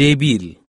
টেবিল